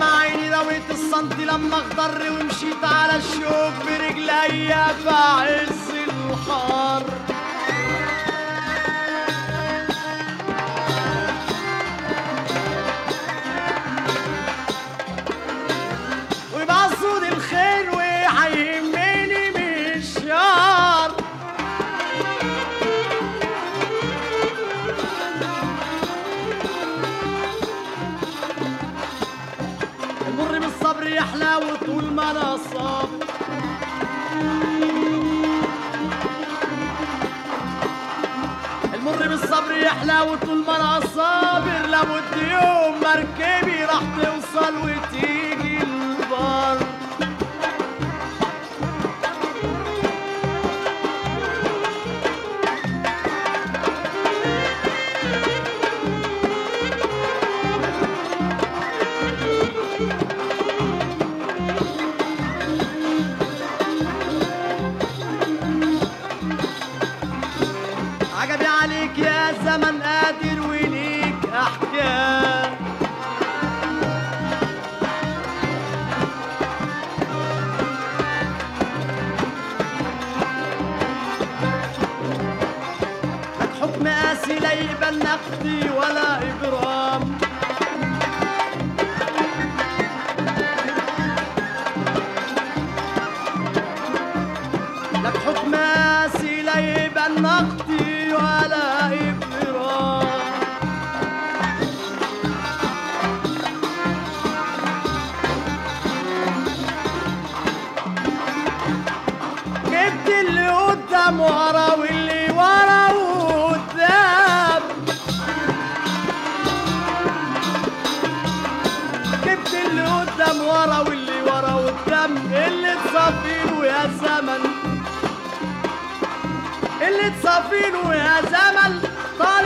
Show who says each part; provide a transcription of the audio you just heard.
Speaker 1: ما عيني ضويت الصنتي لما اخضر ومشيت على الشوك برجليا في عز الحر حلاوة المرأة الصابر لابد يوم مركبي راح توصل وتيجي. ورا واللي ورا والدم اللي تصفينه يا زمن. اللي تصفينه يا زمن. طال